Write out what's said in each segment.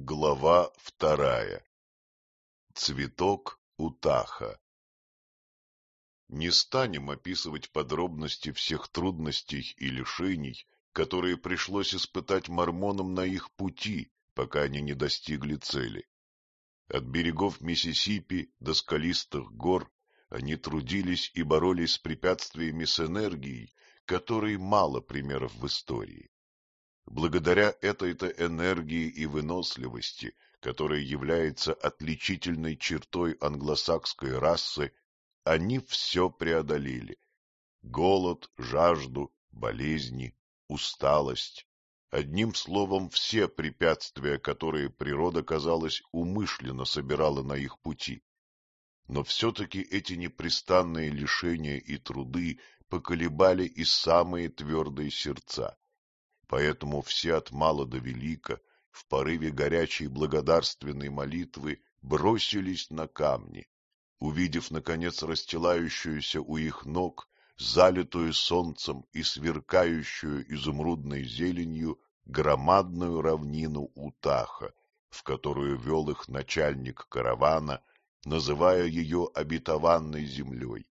Глава вторая. Цветок Утаха. Не станем описывать подробности всех трудностей и лишений, которые пришлось испытать мормонам на их пути, пока они не достигли цели. От берегов Миссисипи до скалистых гор они трудились и боролись с препятствиями с энергией, которой мало примеров в истории. Благодаря этой-то энергии и выносливости, которая является отличительной чертой англосакской расы, они все преодолели. Голод, жажду, болезни, усталость. Одним словом, все препятствия, которые природа, казалось, умышленно собирала на их пути. Но все-таки эти непрестанные лишения и труды поколебали и самые твердые сердца. Поэтому все от мала до велика, в порыве горячей благодарственной молитвы, бросились на камни, увидев, наконец, расстилающуюся у их ног, залитую солнцем и сверкающую изумрудной зеленью, громадную равнину Утаха, в которую вел их начальник каравана, называя ее обетованной землей,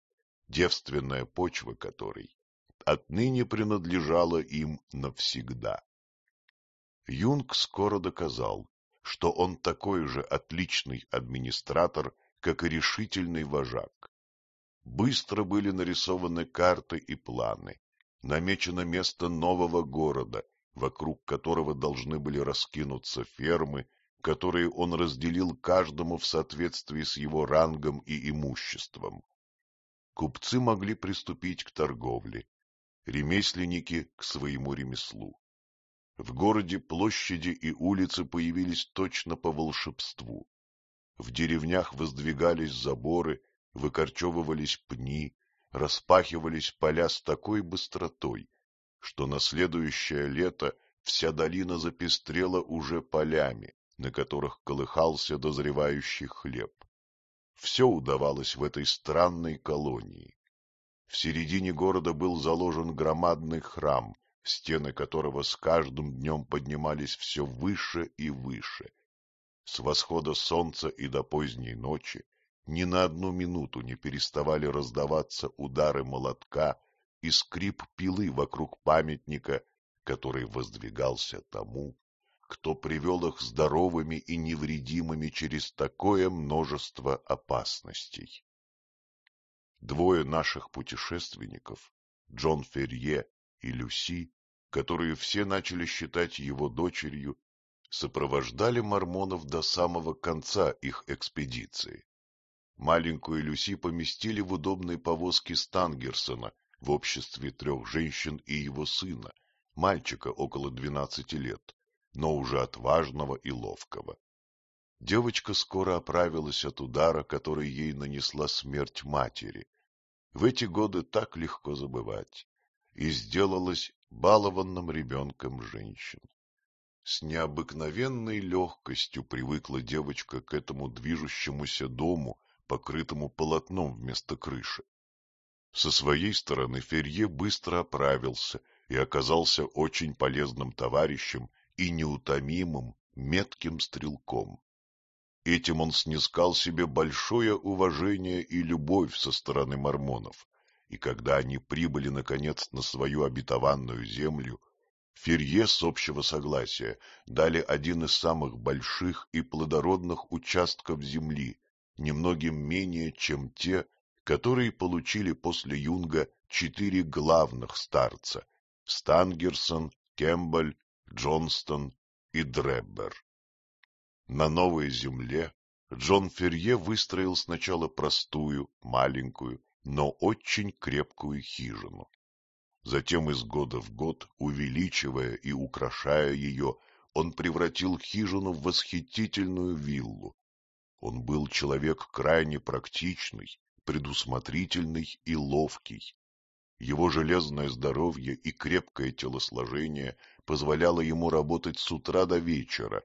девственная почва которой отныне принадлежала им навсегда. Юнг скоро доказал, что он такой же отличный администратор, как и решительный вожак. Быстро были нарисованы карты и планы, намечено место нового города, вокруг которого должны были раскинуться фермы, которые он разделил каждому в соответствии с его рангом и имуществом. Купцы могли приступить к торговле, ремесленники к своему ремеслу. В городе площади и улицы появились точно по волшебству. В деревнях воздвигались заборы, выкорчевывались пни, распахивались поля с такой быстротой, что на следующее лето вся долина запестрела уже полями, на которых колыхался дозревающий хлеб. Все удавалось в этой странной колонии. В середине города был заложен громадный храм, стены которого с каждым днем поднимались все выше и выше. С восхода солнца и до поздней ночи ни на одну минуту не переставали раздаваться удары молотка и скрип пилы вокруг памятника, который воздвигался тому, кто привел их здоровыми и невредимыми через такое множество опасностей. Двое наших путешественников, Джон Ферье и Люси, которые все начали считать его дочерью, сопровождали мормонов до самого конца их экспедиции. Маленькую Люси поместили в удобной повозке Стангерсона в обществе трех женщин и его сына, мальчика около двенадцати лет, но уже отважного и ловкого. Девочка скоро оправилась от удара, который ей нанесла смерть матери, в эти годы так легко забывать, и сделалась балованным ребенком женщин. С необыкновенной легкостью привыкла девочка к этому движущемуся дому, покрытому полотном вместо крыши. Со своей стороны Ферье быстро оправился и оказался очень полезным товарищем и неутомимым, метким стрелком. Этим он снискал себе большое уважение и любовь со стороны мормонов, и когда они прибыли, наконец, на свою обетованную землю, Ферье с общего согласия дали один из самых больших и плодородных участков земли, немногим менее, чем те, которые получили после Юнга четыре главных старца — Стангерсон, Кембаль, Джонстон и Дреббер. На новой земле Джон Ферье выстроил сначала простую, маленькую, но очень крепкую хижину. Затем из года в год, увеличивая и украшая ее, он превратил хижину в восхитительную виллу. Он был человек крайне практичный, предусмотрительный и ловкий. Его железное здоровье и крепкое телосложение позволяло ему работать с утра до вечера,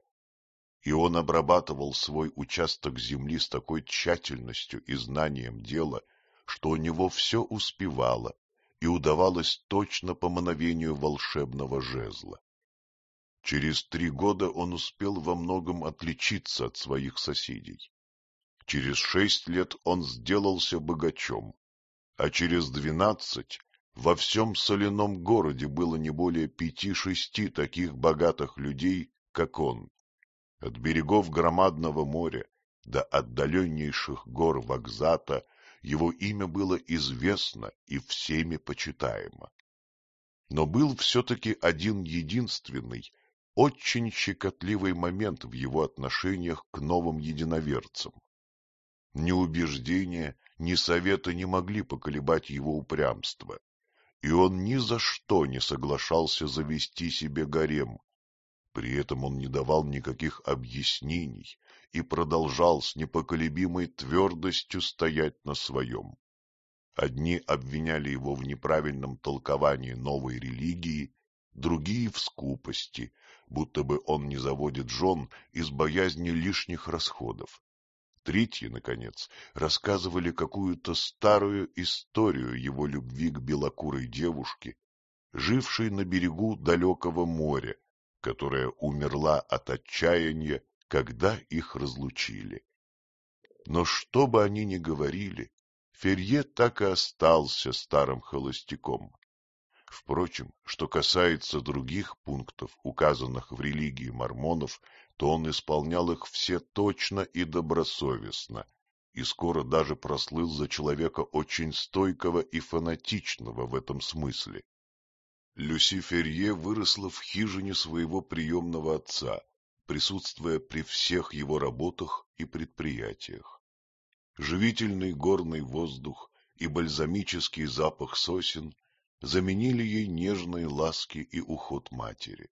и он обрабатывал свой участок земли с такой тщательностью и знанием дела, что у него все успевало и удавалось точно по мановению волшебного жезла. Через три года он успел во многом отличиться от своих соседей. Через шесть лет он сделался богачом, а через двенадцать во всем соляном городе было не более пяти-шести таких богатых людей, как он. От берегов громадного моря до отдаленнейших гор Вокзата его имя было известно и всеми почитаемо. Но был все-таки один единственный, очень щекотливый момент в его отношениях к новым единоверцам. Ни убеждения, ни советы не могли поколебать его упрямство, и он ни за что не соглашался завести себе гарем. При этом он не давал никаких объяснений и продолжал с непоколебимой твердостью стоять на своем. Одни обвиняли его в неправильном толковании новой религии, другие — в скупости, будто бы он не заводит жен из боязни лишних расходов. Третьи, наконец, рассказывали какую-то старую историю его любви к белокурой девушке, жившей на берегу далекого моря, которая умерла от отчаяния, когда их разлучили. Но что бы они ни говорили, Ферье так и остался старым холостяком. Впрочем, что касается других пунктов, указанных в религии мормонов, то он исполнял их все точно и добросовестно, и скоро даже прослыл за человека очень стойкого и фанатичного в этом смысле. Люси Ферье выросла в хижине своего приемного отца, присутствуя при всех его работах и предприятиях. Живительный горный воздух и бальзамический запах сосен заменили ей нежные ласки и уход матери.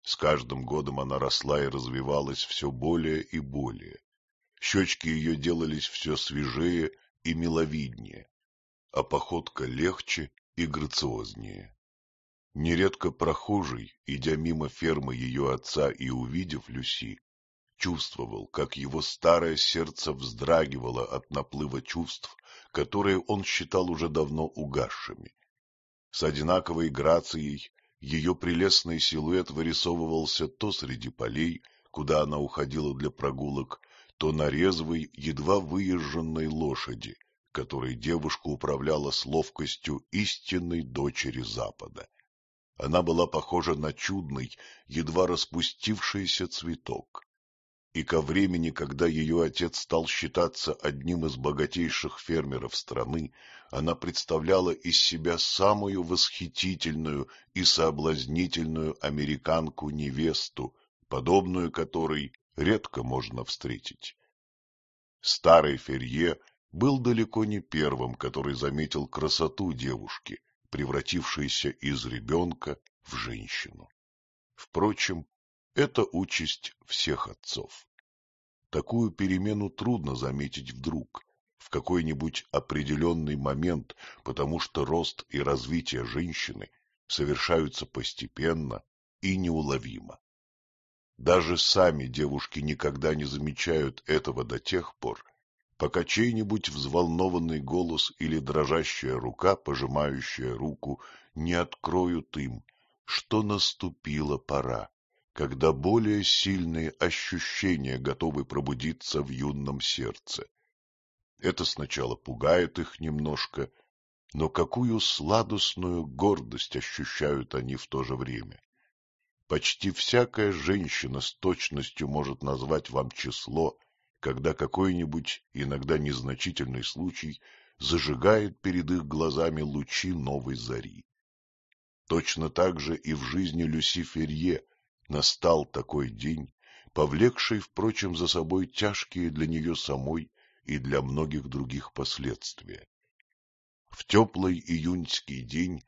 С каждым годом она росла и развивалась все более и более. Щечки ее делались все свежее и миловиднее, а походка легче и грациознее. Нередко прохожий, идя мимо фермы ее отца и увидев Люси, чувствовал, как его старое сердце вздрагивало от наплыва чувств, которые он считал уже давно угасшими, с одинаковой грацией ее прелестный силуэт вырисовывался то среди полей, куда она уходила для прогулок, то на резвой, едва выезженной лошади, которой девушка управляла с ловкостью истинной дочери Запада. Она была похожа на чудный, едва распустившийся цветок и ко времени, когда ее отец стал считаться одним из богатейших фермеров страны, она представляла из себя самую восхитительную и соблазнительную американку-невесту, подобную которой редко можно встретить. Старый Ферье был далеко не первым, который заметил красоту девушки, превратившейся из ребенка в женщину. Впрочем, это участь всех отцов. Такую перемену трудно заметить вдруг, в какой-нибудь определенный момент, потому что рост и развитие женщины совершаются постепенно и неуловимо. Даже сами девушки никогда не замечают этого до тех пор, пока чей-нибудь взволнованный голос или дрожащая рука, пожимающая руку, не откроют им, что наступила пора когда более сильные ощущения готовы пробудиться в юном сердце. Это сначала пугает их немножко, но какую сладостную гордость ощущают они в то же время. Почти всякая женщина с точностью может назвать вам число, когда какой-нибудь, иногда незначительный случай, зажигает перед их глазами лучи новой зари. Точно так же и в жизни Люси Ферье Настал такой день, повлекший, впрочем, за собой тяжкие для нее самой и для многих других последствия. В теплый июньский день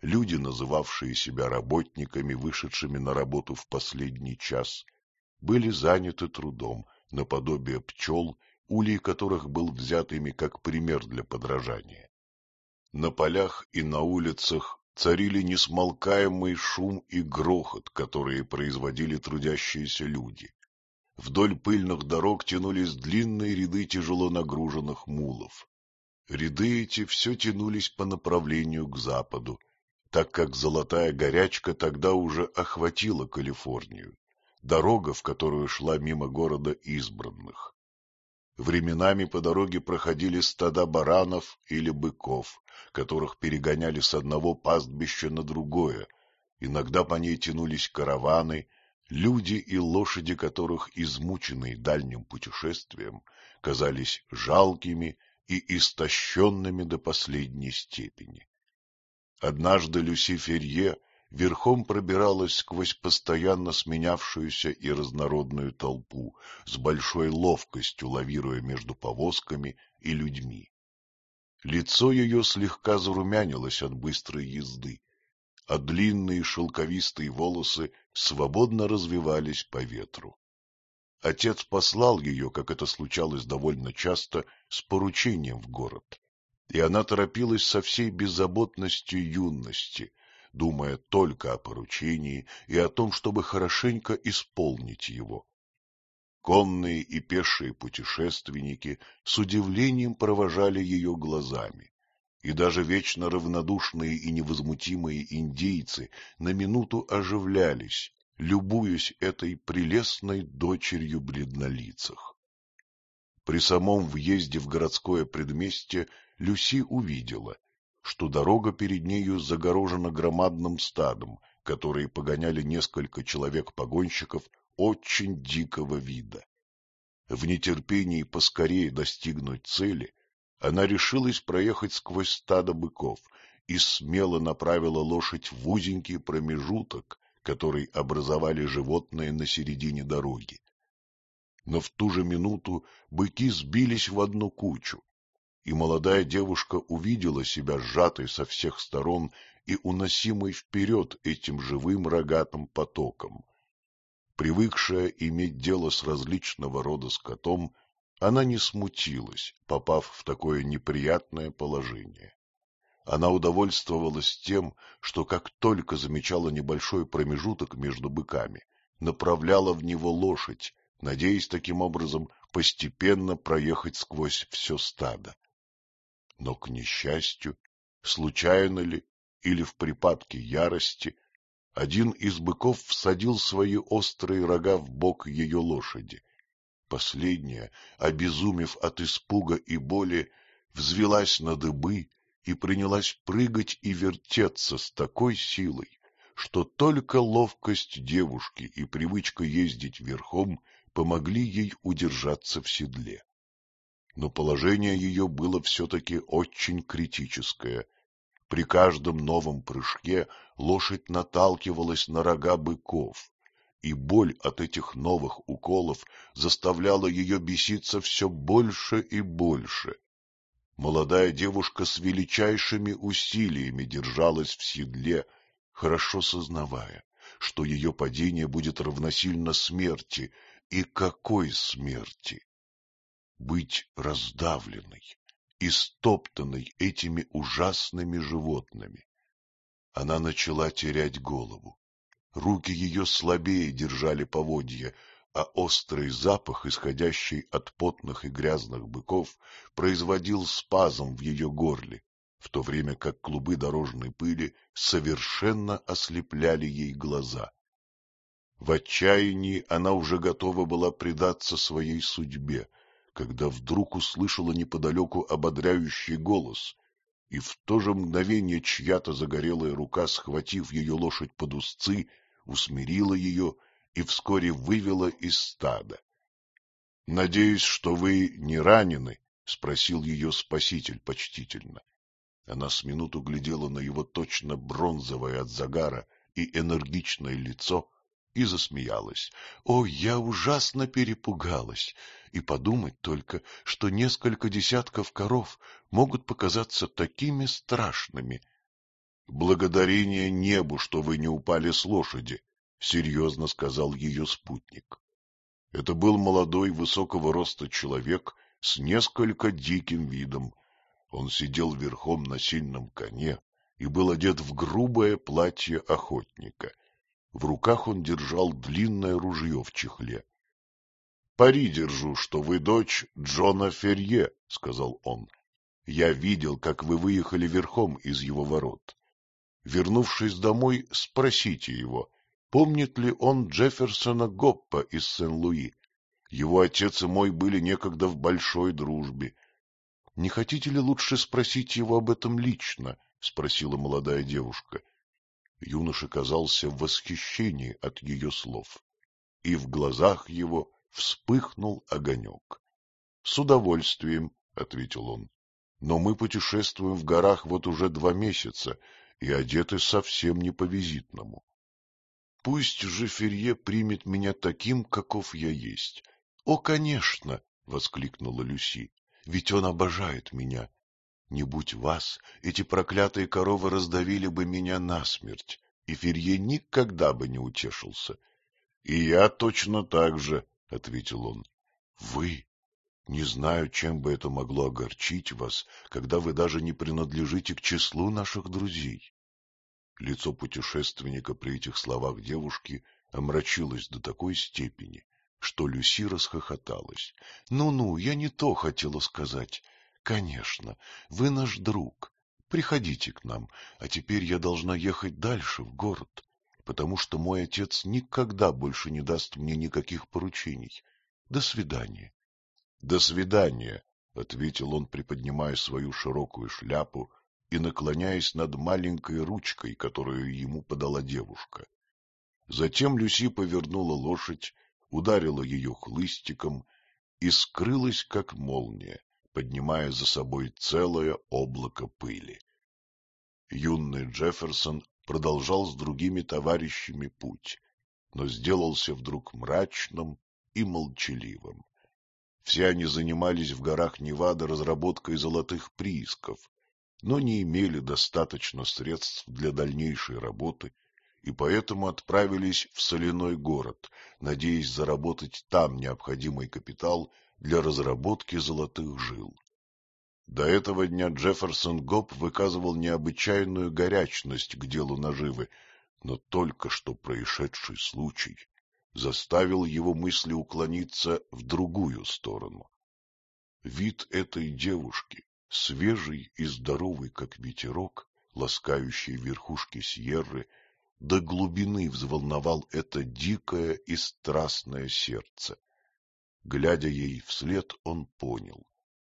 люди, называвшие себя работниками, вышедшими на работу в последний час, были заняты трудом, наподобие пчел, улей которых был взят ими как пример для подражания. На полях и на улицах царили несмолкаемый шум и грохот, которые производили трудящиеся люди. Вдоль пыльных дорог тянулись длинные ряды тяжело нагруженных мулов. Ряды эти все тянулись по направлению к западу, так как золотая горячка тогда уже охватила Калифорнию, дорога, в которую шла мимо города избранных. Временами по дороге проходили стада баранов или быков, которых перегоняли с одного пастбища на другое, иногда по ней тянулись караваны, люди и лошади которых, измученные дальним путешествием, казались жалкими и истощенными до последней степени. Однажды Люси Ферье верхом пробиралась сквозь постоянно сменявшуюся и разнородную толпу, с большой ловкостью лавируя между повозками и людьми. Лицо ее слегка зарумянилось от быстрой езды, а длинные шелковистые волосы свободно развивались по ветру. Отец послал ее, как это случалось довольно часто, с поручением в город, и она торопилась со всей беззаботностью юности, думая только о поручении и о том, чтобы хорошенько исполнить его. Конные и пешие путешественники с удивлением провожали ее глазами, и даже вечно равнодушные и невозмутимые индейцы на минуту оживлялись, любуясь этой прелестной дочерью бледнолицах. При самом въезде в городское предместье Люси увидела, что дорога перед нею загорожена громадным стадом, которые погоняли несколько человек-погонщиков очень дикого вида. В нетерпении поскорее достигнуть цели, она решилась проехать сквозь стадо быков и смело направила лошадь в узенький промежуток, который образовали животные на середине дороги. Но в ту же минуту быки сбились в одну кучу, и молодая девушка увидела себя сжатой со всех сторон и уносимой вперед этим живым рогатым потоком. Привыкшая иметь дело с различного рода скотом, она не смутилась, попав в такое неприятное положение. Она удовольствовалась тем, что как только замечала небольшой промежуток между быками, направляла в него лошадь, надеясь таким образом постепенно проехать сквозь все стадо. Но, к несчастью, случайно ли или в припадке ярости, один из быков всадил свои острые рога в бок ее лошади. Последняя, обезумев от испуга и боли, взвелась на дыбы и принялась прыгать и вертеться с такой силой, что только ловкость девушки и привычка ездить верхом помогли ей удержаться в седле. Но положение ее было все-таки очень критическое. При каждом новом прыжке лошадь наталкивалась на рога быков, и боль от этих новых уколов заставляла ее беситься все больше и больше. Молодая девушка с величайшими усилиями держалась в седле, хорошо сознавая, что ее падение будет равносильно смерти, и какой смерти! Быть раздавленной, истоптанной этими ужасными животными. Она начала терять голову. Руки ее слабее держали поводья, а острый запах, исходящий от потных и грязных быков, производил спазм в ее горле, в то время как клубы дорожной пыли совершенно ослепляли ей глаза. В отчаянии она уже готова была предаться своей судьбе, когда вдруг услышала неподалеку ободряющий голос, и в то же мгновение чья-то загорелая рука, схватив ее лошадь под узцы, усмирила ее и вскоре вывела из стада. — Надеюсь, что вы не ранены? — спросил ее спаситель почтительно. Она с минуту глядела на его точно бронзовое от загара и энергичное лицо и засмеялась. — О, я ужасно перепугалась! И подумать только, что несколько десятков коров могут показаться такими страшными. — Благодарение небу, что вы не упали с лошади, — серьезно сказал ее спутник. Это был молодой высокого роста человек с несколько диким видом. Он сидел верхом на сильном коне и был одет в грубое платье охотника. В руках он держал длинное ружье в чехле. — Пари держу, что вы дочь Джона Ферье, — сказал он. — Я видел, как вы выехали верхом из его ворот. Вернувшись домой, спросите его, помнит ли он Джефферсона Гоппа из Сен-Луи. Его отец и мой были некогда в большой дружбе. Не хотите ли лучше спросить его об этом лично? — спросила молодая девушка. Юноша казался в восхищении от ее слов, и в глазах его вспыхнул огонек. — С удовольствием, — ответил он, — но мы путешествуем в горах вот уже два месяца и одеты совсем не по-визитному. Пусть же Ферье примет меня таким, каков я есть. — О, конечно! — воскликнула Люси. — Ведь он обожает меня. Не будь вас, эти проклятые коровы раздавили бы меня насмерть, и Ферье никогда бы не утешился. — И я точно так же, — ответил он. — Вы? Не знаю, чем бы это могло огорчить вас, когда вы даже не принадлежите к числу наших друзей. Лицо путешественника при этих словах девушки омрачилось до такой степени, что Люси расхохоталась. «Ну — Ну-ну, я не то хотела сказать. Конечно, вы наш друг. Приходите к нам, а теперь я должна ехать дальше, в город, потому что мой отец никогда больше не даст мне никаких поручений. До свидания. — До свидания, — ответил он, приподнимая свою широкую шляпу и наклоняясь над маленькой ручкой, которую ему подала девушка. Затем Люси повернула лошадь, ударила ее хлыстиком и скрылась, как молния, поднимая за собой целое облако пыли. Юный Джефферсон продолжал с другими товарищами путь, но сделался вдруг мрачным и молчаливым. Все они занимались в горах Невада разработкой золотых приисков, но не имели достаточно средств для дальнейшей работы и поэтому отправились в соляной город, надеясь заработать там необходимый капитал для разработки золотых жил. До этого дня Джефферсон Гоп выказывал необычайную горячность к делу наживы, но только что происшедший случай заставил его мысли уклониться в другую сторону. Вид этой девушки, свежий и здоровый, как ветерок, ласкающий верхушки Сьерры, до глубины взволновал это дикое и страстное сердце. Глядя ей вслед, он понял,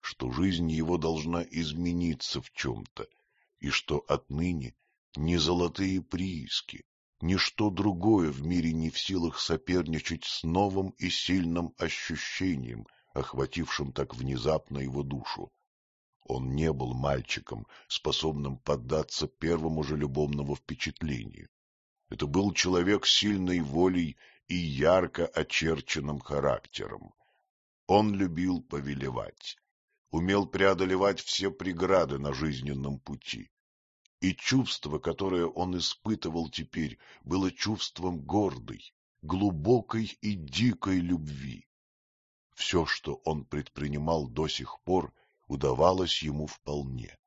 что жизнь его должна измениться в чем-то, и что отныне ни золотые прииски, ничто другое в мире не в силах соперничать с новым и сильным ощущением, охватившим так внезапно его душу. Он не был мальчиком, способным поддаться первому же любовному впечатлению. Это был человек сильной волей и ярко очерченным характером. Он любил повелевать, умел преодолевать все преграды на жизненном пути. И чувство, которое он испытывал теперь, было чувством гордой, глубокой и дикой любви. Все, что он предпринимал до сих пор, удавалось ему вполне.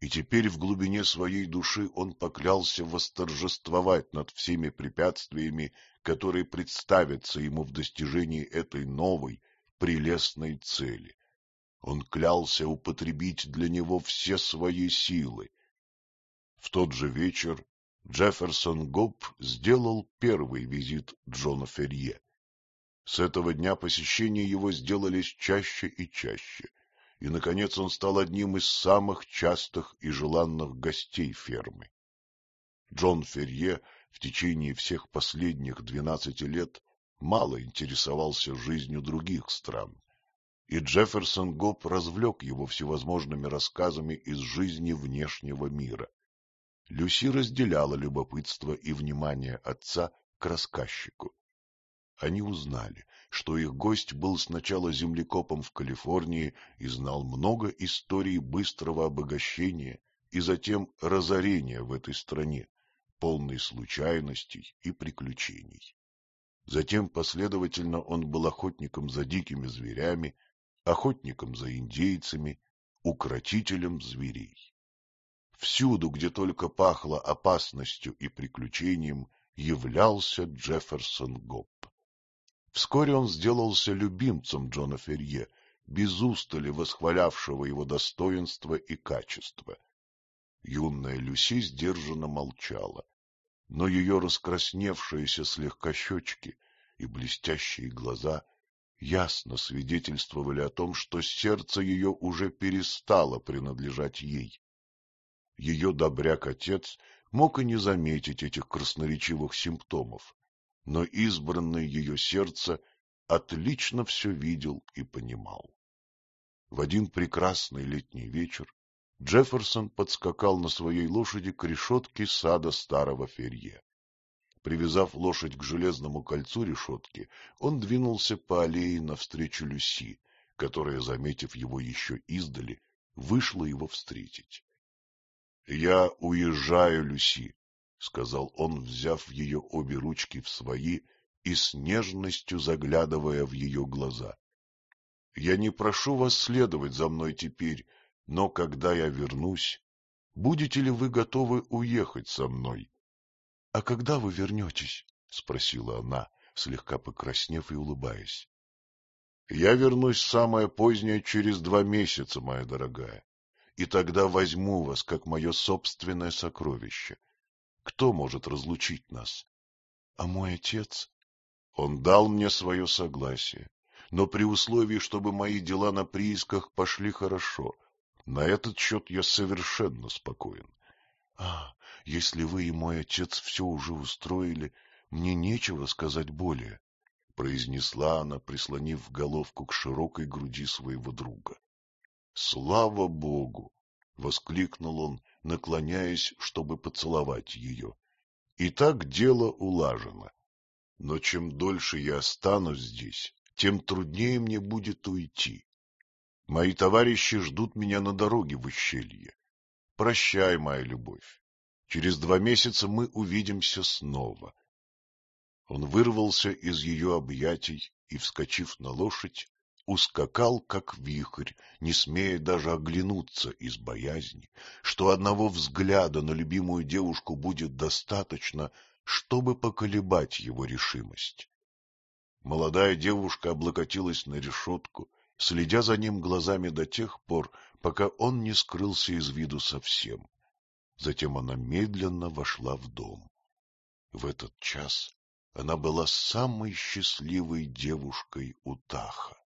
И теперь в глубине своей души он поклялся восторжествовать над всеми препятствиями, которые представятся ему в достижении этой новой, прелестной цели. Он клялся употребить для него все свои силы. В тот же вечер Джефферсон Гоб сделал первый визит Джона Ферье. С этого дня посещения его сделались чаще и чаще и, наконец, он стал одним из самых частых и желанных гостей фермы. Джон Ферье в течение всех последних двенадцати лет мало интересовался жизнью других стран, и Джефферсон Гоп развлек его всевозможными рассказами из жизни внешнего мира. Люси разделяла любопытство и внимание отца к рассказчику. Они узнали, что их гость был сначала землекопом в Калифорнии и знал много историй быстрого обогащения и затем разорения в этой стране, полной случайностей и приключений. Затем последовательно он был охотником за дикими зверями, охотником за индейцами, укротителем зверей. Всюду, где только пахло опасностью и приключением, являлся Джефферсон Гопп. Вскоре он сделался любимцем Джона Ферье, без устали восхвалявшего его достоинство и качество. Юная Люси сдержанно молчала, но ее раскрасневшиеся слегка щечки и блестящие глаза ясно свидетельствовали о том, что сердце ее уже перестало принадлежать ей. Ее добряк-отец мог и не заметить этих красноречивых симптомов, но избранное ее сердце отлично все видел и понимал. В один прекрасный летний вечер Джефферсон подскакал на своей лошади к решетке сада старого Ферье. Привязав лошадь к железному кольцу решетки, он двинулся по аллее навстречу Люси, которая, заметив его еще издали, вышла его встретить. — Я уезжаю, Люси, — сказал он, взяв ее обе ручки в свои и с нежностью заглядывая в ее глаза. — Я не прошу вас следовать за мной теперь, но когда я вернусь, будете ли вы готовы уехать со мной? — А когда вы вернетесь? — спросила она, слегка покраснев и улыбаясь. — Я вернусь самое позднее через два месяца, моя дорогая, и тогда возьму вас, как мое собственное сокровище. Кто может разлучить нас? — А мой отец? Он дал мне свое согласие, но при условии, чтобы мои дела на приисках пошли хорошо — на этот счет я совершенно спокоен. А, если вы и мой отец все уже устроили, мне нечего сказать более, — произнесла она, прислонив головку к широкой груди своего друга. — Слава Богу! — воскликнул он, наклоняясь, чтобы поцеловать ее. — И так дело улажено. Но чем дольше я останусь здесь, тем труднее мне будет уйти. Мои товарищи ждут меня на дороге в ущелье. Прощай, моя любовь. Через два месяца мы увидимся снова. Он вырвался из ее объятий и, вскочив на лошадь, ускакал, как вихрь, не смея даже оглянуться из боязни, что одного взгляда на любимую девушку будет достаточно, чтобы поколебать его решимость. Молодая девушка облокотилась на решетку следя за ним глазами до тех пор, пока он не скрылся из виду совсем. Затем она медленно вошла в дом. В этот час она была самой счастливой девушкой у Таха.